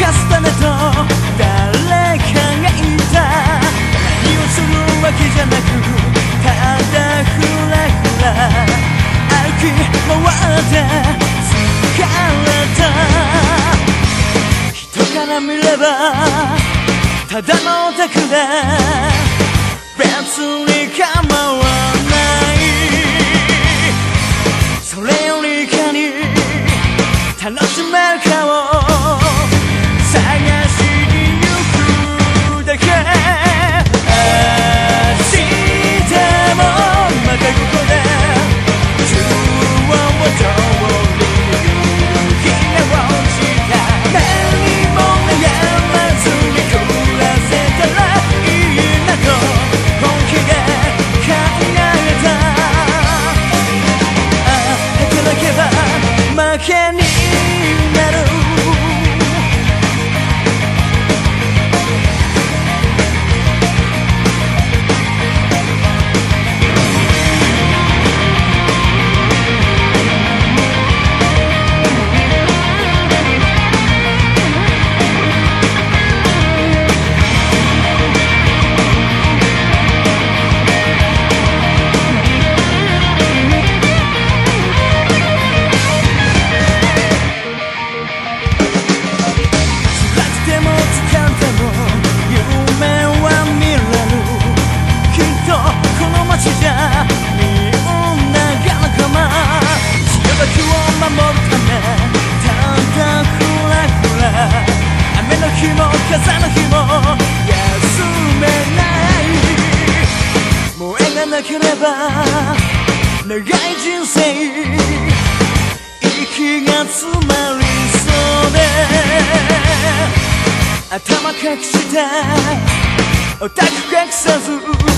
かすためと誰かがいた。何をするわけじゃなくただふらふら。歩き回って疲れた人から見ればただのお宅で別に構わない守るためだんだんふらふら雨の日も風の日も休めない萌えがなければ長い人生息が詰まりそうで頭隠してオタク隠さず